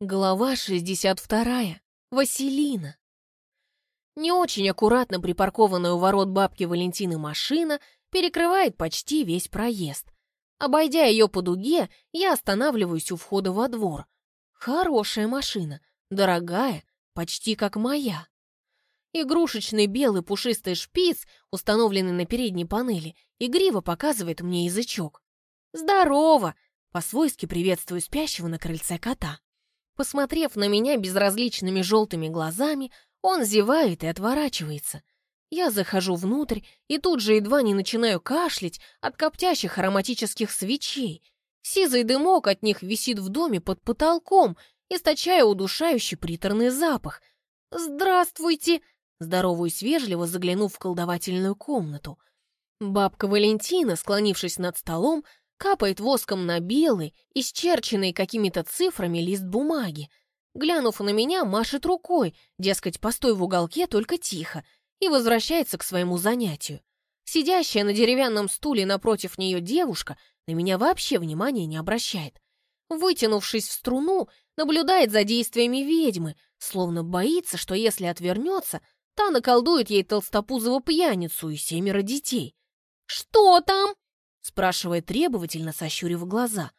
Глава 62. Василина. Не очень аккуратно припаркованная у ворот бабки Валентины машина перекрывает почти весь проезд. Обойдя ее по дуге, я останавливаюсь у входа во двор. Хорошая машина, дорогая, почти как моя. Игрушечный белый пушистый шпиц, установленный на передней панели, игриво показывает мне язычок. «Здорово!» — по-свойски приветствую спящего на крыльце кота. Посмотрев на меня безразличными желтыми глазами, он зевает и отворачивается. Я захожу внутрь и тут же едва не начинаю кашлять от коптящих ароматических свечей. Сизый дымок от них висит в доме под потолком, источая удушающий приторный запах. «Здравствуйте!» Здороваюсь вежливо, заглянув в колдовательную комнату. Бабка Валентина, склонившись над столом, капает воском на белый, исчерченный какими-то цифрами лист бумаги. Глянув на меня, машет рукой, дескать, постой в уголке, только тихо, и возвращается к своему занятию. Сидящая на деревянном стуле напротив нее девушка на меня вообще внимания не обращает. Вытянувшись в струну, наблюдает за действиями ведьмы, словно боится, что если отвернется, та наколдует ей толстопузого пьяницу и семеро детей. «Что там?» Спрашивает требовательно, сощурив глаза.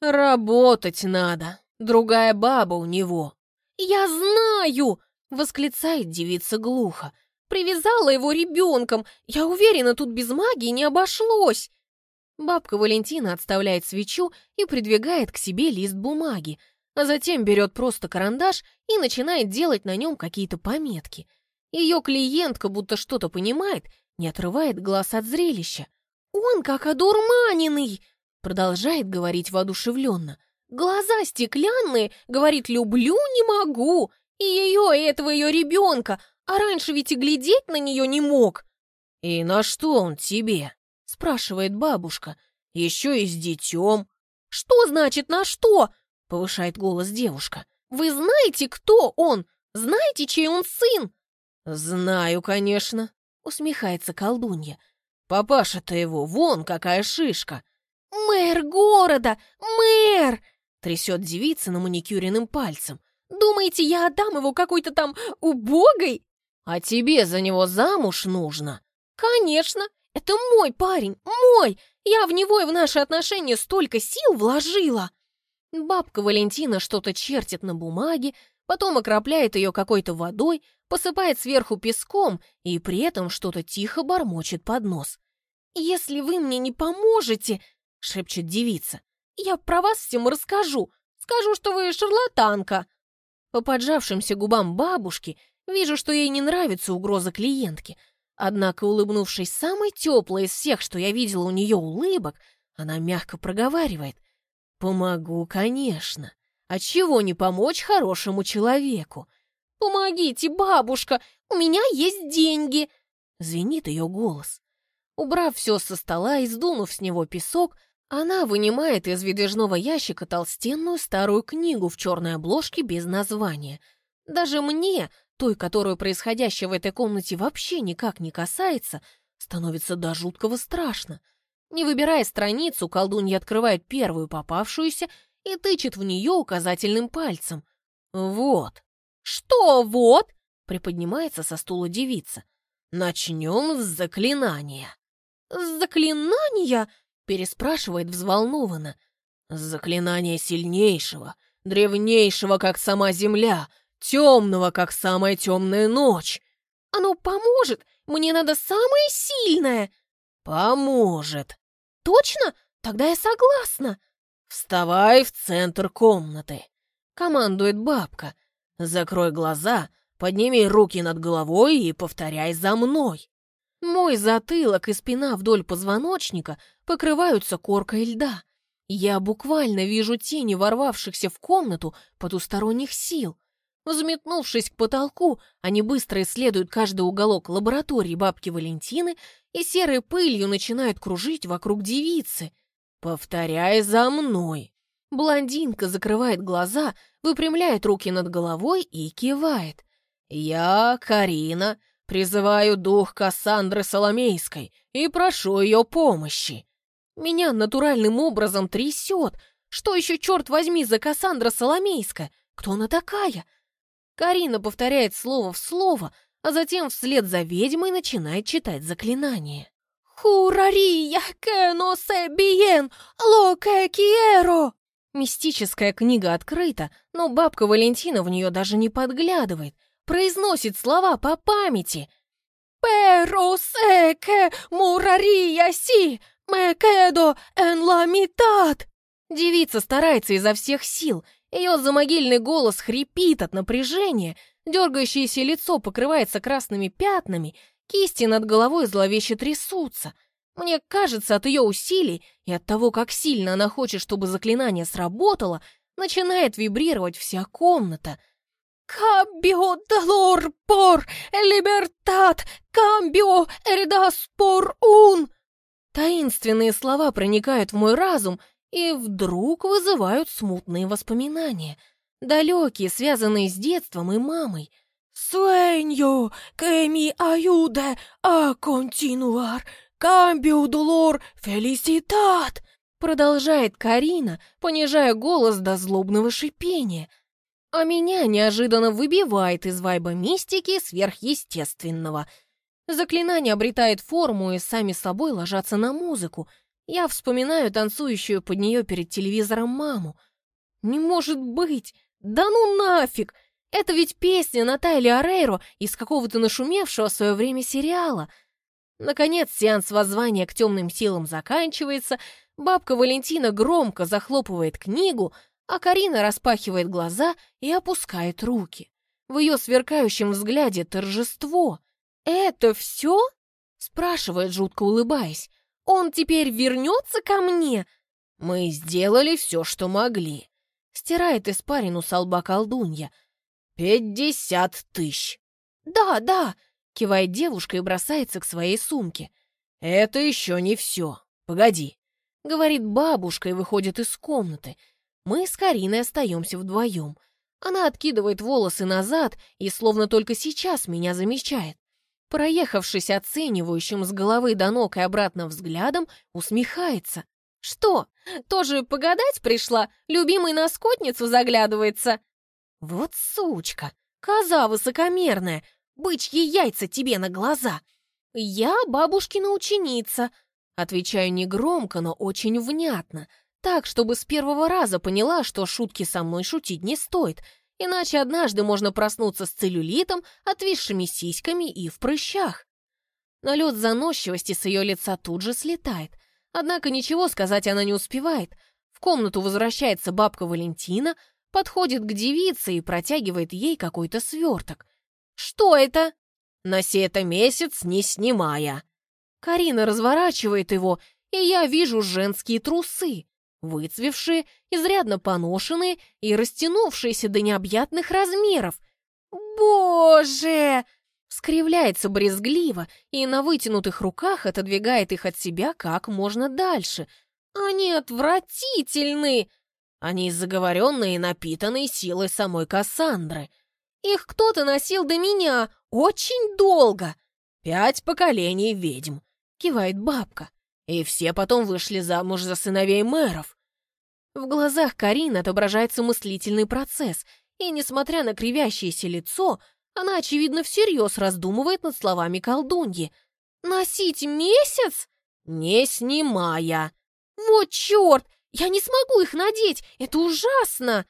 «Работать надо. Другая баба у него». «Я знаю!» — восклицает девица глухо. «Привязала его ребенком. Я уверена, тут без магии не обошлось». Бабка Валентина отставляет свечу и придвигает к себе лист бумаги, а затем берет просто карандаш и начинает делать на нем какие-то пометки. Ее клиентка, будто что-то понимает, не отрывает глаз от зрелища. «Он как одурманенный!» Продолжает говорить воодушевленно. «Глаза стеклянные, говорит, люблю, не могу. И ее, и этого ее ребенка. А раньше ведь и глядеть на нее не мог». «И на что он тебе?» Спрашивает бабушка. «Еще и с детем». «Что значит на что?» Повышает голос девушка. «Вы знаете, кто он? Знаете, чей он сын?» «Знаю, конечно», усмехается колдунья. Папаша-то его, вон какая шишка!» «Мэр города! Мэр!» — трясет девица на маникюренным пальцем. «Думаете, я отдам его какой-то там убогой?» «А тебе за него замуж нужно?» «Конечно! Это мой парень, мой! Я в него и в наши отношения столько сил вложила!» Бабка Валентина что-то чертит на бумаге, потом окропляет ее какой-то водой, посыпает сверху песком и при этом что-то тихо бормочет под нос. «Если вы мне не поможете», — шепчет девица, — «я про вас всем расскажу. Скажу, что вы шарлатанка». По поджавшимся губам бабушки вижу, что ей не нравится угроза клиентки. Однако, улыбнувшись самой теплой из всех, что я видела у нее улыбок, она мягко проговаривает. «Помогу, конечно. А чего не помочь хорошему человеку? «Помогите, бабушка! У меня есть деньги!» Звенит ее голос. Убрав все со стола и сдунув с него песок, она вынимает из выдвижного ящика толстенную старую книгу в черной обложке без названия. Даже мне, той, которую происходящее в этой комнате вообще никак не касается, становится до жуткого страшно. Не выбирая страницу, колдунья открывает первую попавшуюся и тычет в нее указательным пальцем. «Вот!» «Что вот?» — приподнимается со стула девица. «Начнем с заклинания». «С заклинания?» — переспрашивает взволнованно. «С заклинания сильнейшего, древнейшего, как сама земля, темного, как самая темная ночь». «Оно поможет? Мне надо самое сильное!» «Поможет!» «Точно? Тогда я согласна!» «Вставай в центр комнаты!» — командует бабка. Закрой глаза, подними руки над головой и повторяй за мной. Мой затылок и спина вдоль позвоночника покрываются коркой льда. Я буквально вижу тени ворвавшихся в комнату потусторонних сил. Взметнувшись к потолку, они быстро исследуют каждый уголок лаборатории бабки Валентины и серой пылью начинают кружить вокруг девицы. «Повторяй за мной!» Блондинка закрывает глаза, выпрямляет руки над головой и кивает. «Я, Карина, призываю дух Кассандры Соломейской и прошу ее помощи». Меня натуральным образом трясет. Что еще, черт возьми, за Кассандра Соломейская? Кто она такая? Карина повторяет слово в слово, а затем вслед за ведьмой начинает читать заклинание. «Хурария sé bien lo que quiero!» Мистическая книга открыта, но бабка Валентина в нее даже не подглядывает, произносит слова по памяти. «Pero sé que muraría si me quedo en la mitad!» Девица старается изо всех сил, ее замогильный голос хрипит от напряжения, дергающееся лицо покрывается красными пятнами, кисти над головой зловеще трясутся. Мне кажется, от ее усилий и от того, как сильно она хочет, чтобы заклинание сработало, начинает вибрировать вся комната. «Камбио долор пор либертат! Камбио эридас пор ун!» Таинственные слова проникают в мой разум и вдруг вызывают смутные воспоминания, далекие, связанные с детством и мамой. «Суэньо, кэми аюде, а континуар, камбио долор фелиситат!» Продолжает Карина, понижая голос до злобного шипения. А меня неожиданно выбивает из вайба мистики сверхъестественного. Заклинание обретает форму и сами собой ложатся на музыку — я вспоминаю танцующую под нее перед телевизором маму. Не может быть! Да ну нафиг! Это ведь песня Натальи Орейро из какого-то нашумевшего в свое время сериала. Наконец сеанс воззвания к темным силам заканчивается, бабка Валентина громко захлопывает книгу, а Карина распахивает глаза и опускает руки. В ее сверкающем взгляде торжество. «Это все?» — спрашивает, жутко улыбаясь. Он теперь вернется ко мне?» «Мы сделали все, что могли», — стирает испарину со лба колдунья. «Пятьдесят тысяч». «Да, да», — кивает девушка и бросается к своей сумке. «Это еще не все. Погоди», — говорит бабушка и выходит из комнаты. Мы с Кариной остаемся вдвоем. Она откидывает волосы назад и словно только сейчас меня замечает. Проехавшись оценивающим с головы до ног и обратно взглядом, усмехается. «Что, тоже погадать пришла? Любимый на скотницу заглядывается?» «Вот сучка! Коза высокомерная! Бычьи яйца тебе на глаза!» «Я бабушкина ученица», — отвечаю негромко, но очень внятно, так, чтобы с первого раза поняла, что шутки со мной шутить не стоит — Иначе однажды можно проснуться с целлюлитом, отвисшими сиськами и в прыщах. Налет заносчивости с ее лица тут же слетает. Однако ничего сказать она не успевает. В комнату возвращается бабка Валентина, подходит к девице и протягивает ей какой-то сверток. «Что это?» «Носи это месяц, не снимая». Карина разворачивает его, и я вижу женские трусы выцвевшие, изрядно поношенные и растянувшиеся до необъятных размеров. «Боже!» Скривляется брезгливо и на вытянутых руках отодвигает их от себя как можно дальше. «Они отвратительны!» Они заговоренные и напитанные силой самой Кассандры. Их кто-то носил до меня очень долго. Пять поколений ведьм, кивает бабка. И все потом вышли замуж за сыновей мэров. В глазах Карины отображается мыслительный процесс, и, несмотря на кривящееся лицо, она, очевидно, всерьез раздумывает над словами колдуньи. «Носить месяц?» «Не снимая!» «Вот черт! Я не смогу их надеть! Это ужасно!»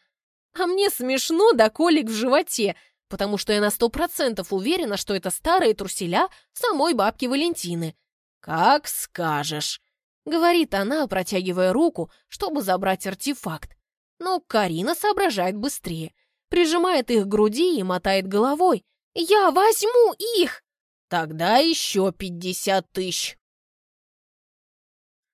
А мне смешно до колик в животе, потому что я на сто процентов уверена, что это старые труселя самой бабки Валентины. «Как скажешь», — говорит она, протягивая руку, чтобы забрать артефакт. Но Карина соображает быстрее, прижимает их к груди и мотает головой. «Я возьму их!» «Тогда еще пятьдесят тысяч!»